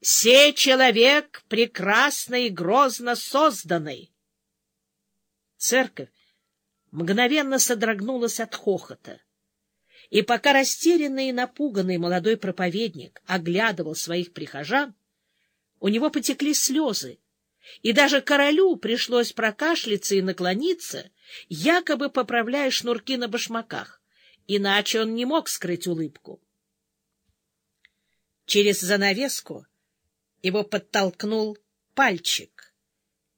«Се человек прекрасно и грозно созданный». Церковь мгновенно содрогнулась от хохота. И пока растерянный и напуганный молодой проповедник оглядывал своих прихожан, у него потекли слезы, и даже королю пришлось прокашляться и наклониться, якобы поправляя шнурки на башмаках, иначе он не мог скрыть улыбку. Через занавеску его подтолкнул пальчик,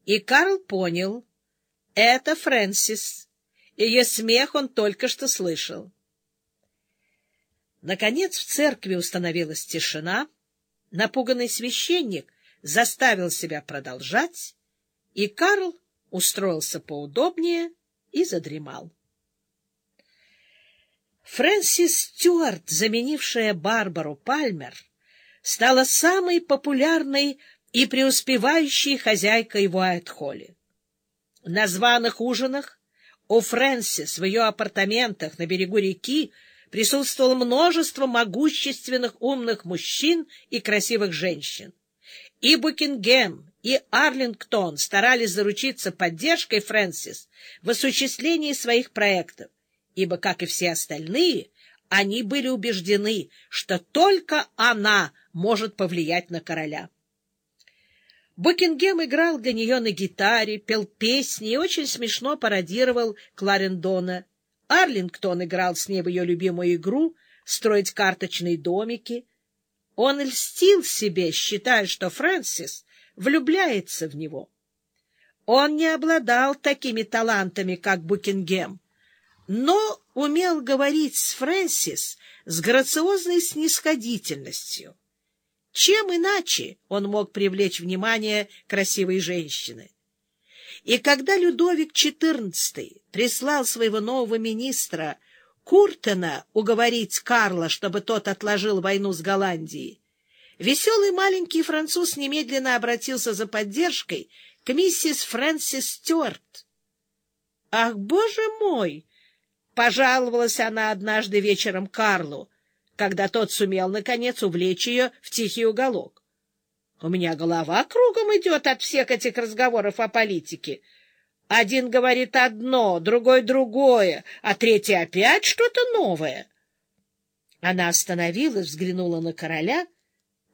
и Карл понял — это Фрэнсис. Ее смех он только что слышал. Наконец в церкви установилась тишина, напуганный священник заставил себя продолжать, и Карл устроился поудобнее и задремал. Фрэнсис Стюарт, заменившая Барбару Пальмер, стала самой популярной и преуспевающей хозяйкой в Уайт-Холле. На званых ужинах у Фрэнсис в ее апартаментах на берегу реки присутствовало множество могущественных умных мужчин и красивых женщин. И Букингем, и Арлингтон старались заручиться поддержкой Фрэнсис в осуществлении своих проектов, ибо, как и все остальные, они были убеждены, что только она может повлиять на короля. Букингем играл для нее на гитаре, пел песни и очень смешно пародировал Кларендона. Арлингтон играл с ней в ее любимую игру «Строить карточные домики», он льстил себе, считая, что Фрэнсис влюбляется в него. Он не обладал такими талантами, как Букингем, но умел говорить с Фрэнсис с грациозной снисходительностью. Чем иначе он мог привлечь внимание красивой женщины? И когда Людовик XIV прислал своего нового министра Куртена уговорить Карла, чтобы тот отложил войну с Голландией, веселый маленький француз немедленно обратился за поддержкой к миссис Фрэнсис Стюарт. «Ах, боже мой!» — пожаловалась она однажды вечером Карлу, когда тот сумел, наконец, увлечь ее в тихий уголок. «У меня голова кругом идет от всех этих разговоров о политике». Один говорит одно, другой другое, а третий опять что-то новое. Она остановилась, взглянула на короля,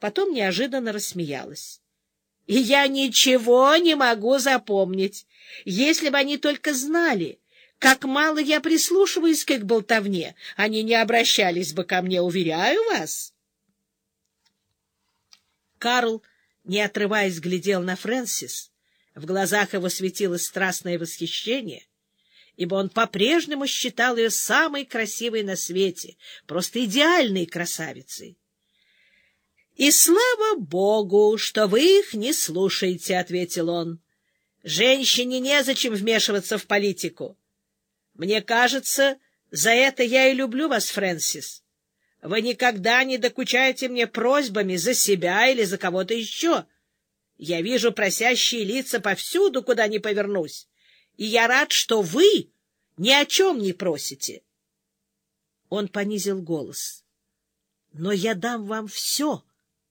потом неожиданно рассмеялась. — И я ничего не могу запомнить. Если бы они только знали, как мало я прислушиваюсь к их болтовне, они не обращались бы ко мне, уверяю вас. Карл, не отрываясь, глядел на Фрэнсис, в глазах его светилось страстное восхищение, ибо он по-прежнему считал ее самой красивой на свете, просто идеальной красавицей. — И слава богу, что вы их не слушаете, — ответил он. — Женщине незачем вмешиваться в политику. Мне кажется, за это я и люблю вас, Фрэнсис. Вы никогда не докучаете мне просьбами за себя или за кого-то еще. — я вижу просящие лица повсюду, куда ни повернусь, и я рад, что вы ни о чем не просите. Он понизил голос. — Но я дам вам все,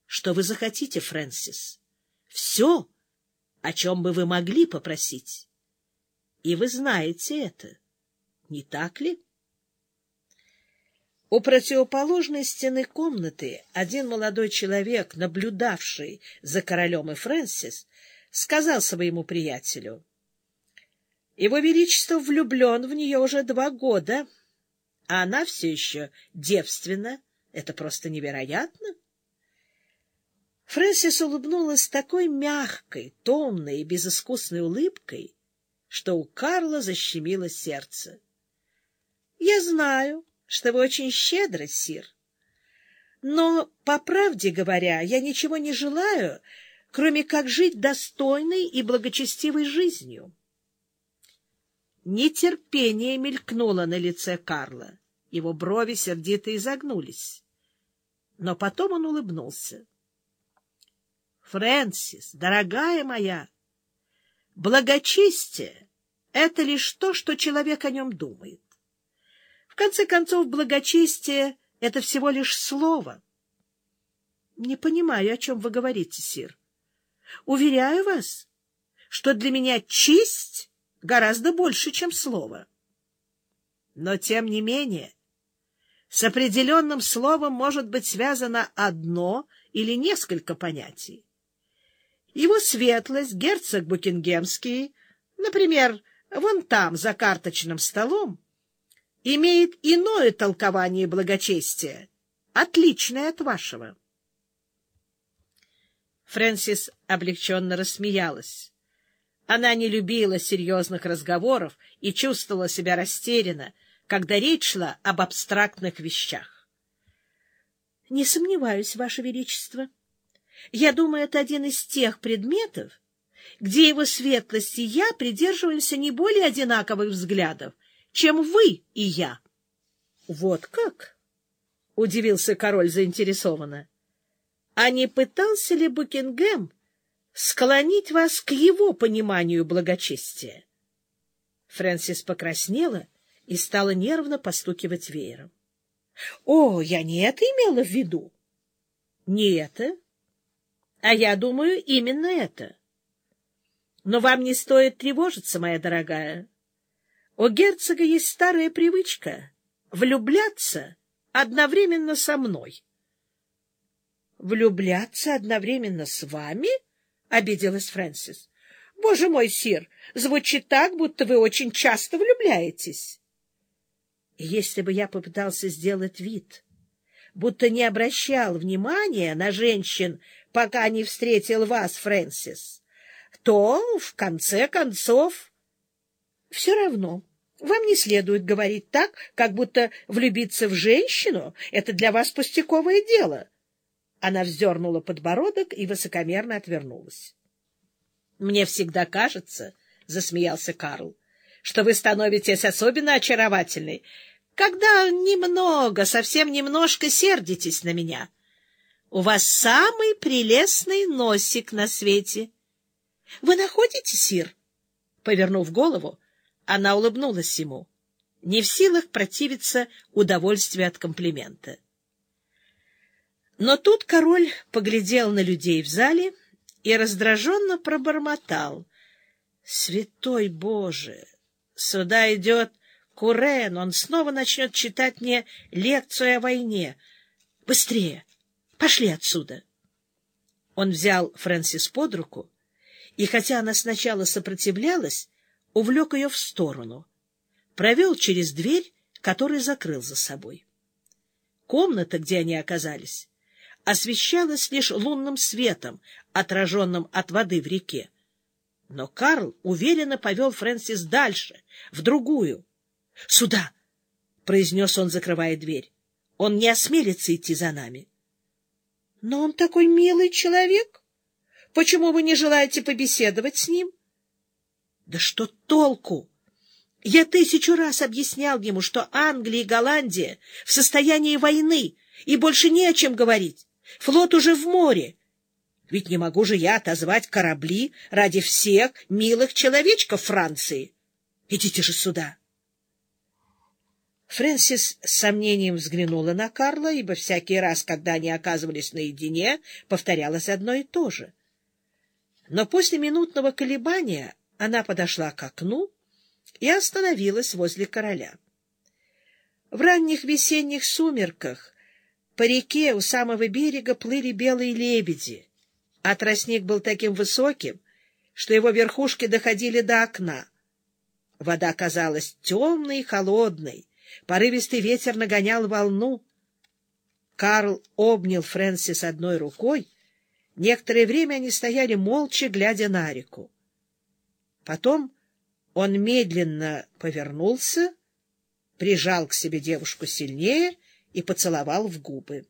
что вы захотите, Фрэнсис. Все, о чем бы вы могли попросить. И вы знаете это, не так ли? — у противоположной стены комнаты один молодой человек, наблюдавший за королем и Фрэнсис, сказал своему приятелю, «Его Величество влюблен в нее уже два года, а она все еще девственна. Это просто невероятно!» Фрэнсис улыбнулась такой мягкой, томной и безыскусной улыбкой, что у Карла защемило сердце. — Я знаю, что вы очень щедры, сир. Но, по правде говоря, я ничего не желаю, кроме как жить достойной и благочестивой жизнью. Нетерпение мелькнуло на лице Карла. Его брови сердито изогнулись. Но потом он улыбнулся. — Фрэнсис, дорогая моя, благочестие — это лишь то, что человек о нем думает конце концов, благочестие — это всего лишь слово. Не понимаю, о чем вы говорите, сир. Уверяю вас, что для меня честь гораздо больше, чем слово. Но, тем не менее, с определенным словом может быть связано одно или несколько понятий. Его светлость, герцог Букингемский, например, вон там, за карточным столом, имеет иное толкование благочестия, отличное от вашего. Фрэнсис облегченно рассмеялась. Она не любила серьезных разговоров и чувствовала себя растерянно, когда речь шла об абстрактных вещах. — Не сомневаюсь, Ваше Величество. Я думаю, это один из тех предметов, где его светлость и я придерживаемся не более одинаковых взглядов, чем вы и я. — Вот как? — удивился король заинтересованно. — А не пытался ли Букингем склонить вас к его пониманию благочестия? Фрэнсис покраснела и стала нервно постукивать веером. — О, я не это имела в виду. — Не это? А я думаю, именно это. Но вам не стоит тревожиться, моя дорогая. У герцога есть старая привычка — влюбляться одновременно со мной. — Влюбляться одновременно с вами? — обиделась Фрэнсис. — Боже мой, сир, звучит так, будто вы очень часто влюбляетесь. Если бы я попытался сделать вид, будто не обращал внимания на женщин, пока не встретил вас, Фрэнсис, то, в конце концов... Все равно вам не следует говорить так, как будто влюбиться в женщину — это для вас пустяковое дело. Она вздернула подбородок и высокомерно отвернулась. — Мне всегда кажется, — засмеялся Карл, — что вы становитесь особенно очаровательной, когда немного, совсем немножко сердитесь на меня. У вас самый прелестный носик на свете. — Вы находите, Сир? Повернув голову, она улыбнулась ему, не в силах противиться удовольствию от комплимента. Но тут король поглядел на людей в зале и раздраженно пробормотал. — Святой Боже! Сюда идет Курен, он снова начнет читать мне лекцию о войне. Быстрее! Пошли отсюда! Он взял Фрэнсис под руку, и хотя она сначала сопротивлялась, увлек ее в сторону, провел через дверь, которую закрыл за собой. Комната, где они оказались, освещалась лишь лунным светом, отраженным от воды в реке. Но Карл уверенно повел Фрэнсис дальше, в другую. — Сюда! — произнес он, закрывая дверь. — Он не осмелится идти за нами. — Но он такой милый человек. Почему вы не желаете побеседовать с ним? Да что толку? Я тысячу раз объяснял ему, что Англия и Голландия в состоянии войны, и больше не о чем говорить. Флот уже в море. Ведь не могу же я отозвать корабли ради всех милых человечков Франции. Идите же сюда. Фрэнсис с сомнением взглянула на Карла, ибо всякий раз, когда они оказывались наедине, повторялось одно и то же. Но после минутного колебания она подошла к окну и остановилась возле короля. В ранних весенних сумерках по реке у самого берега плыли белые лебеди, а тростник был таким высоким, что его верхушки доходили до окна. Вода казалась темной и холодной, порывистый ветер нагонял волну. Карл обнял Фрэнсис одной рукой. Некоторое время они стояли молча, глядя на реку. Потом он медленно повернулся, прижал к себе девушку сильнее и поцеловал в губы.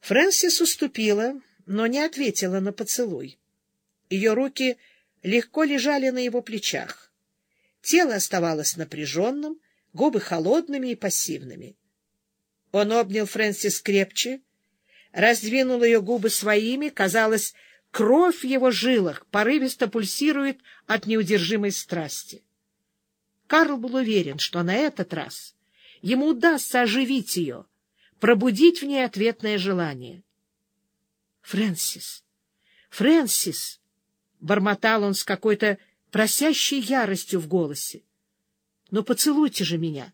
Фрэнсис уступила, но не ответила на поцелуй. Ее руки легко лежали на его плечах. Тело оставалось напряженным, губы холодными и пассивными. Он обнял Фрэнсис крепче, раздвинул ее губы своими, казалось, Кровь в его жилах порывисто пульсирует от неудержимой страсти. Карл был уверен, что на этот раз ему удастся оживить ее, пробудить в ней ответное желание —— Фрэнсис! Фрэнсис! — бормотал он с какой-то просящей яростью в голосе. — Ну, поцелуйте же меня!